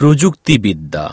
প্রযুক্তিবিদ্যা।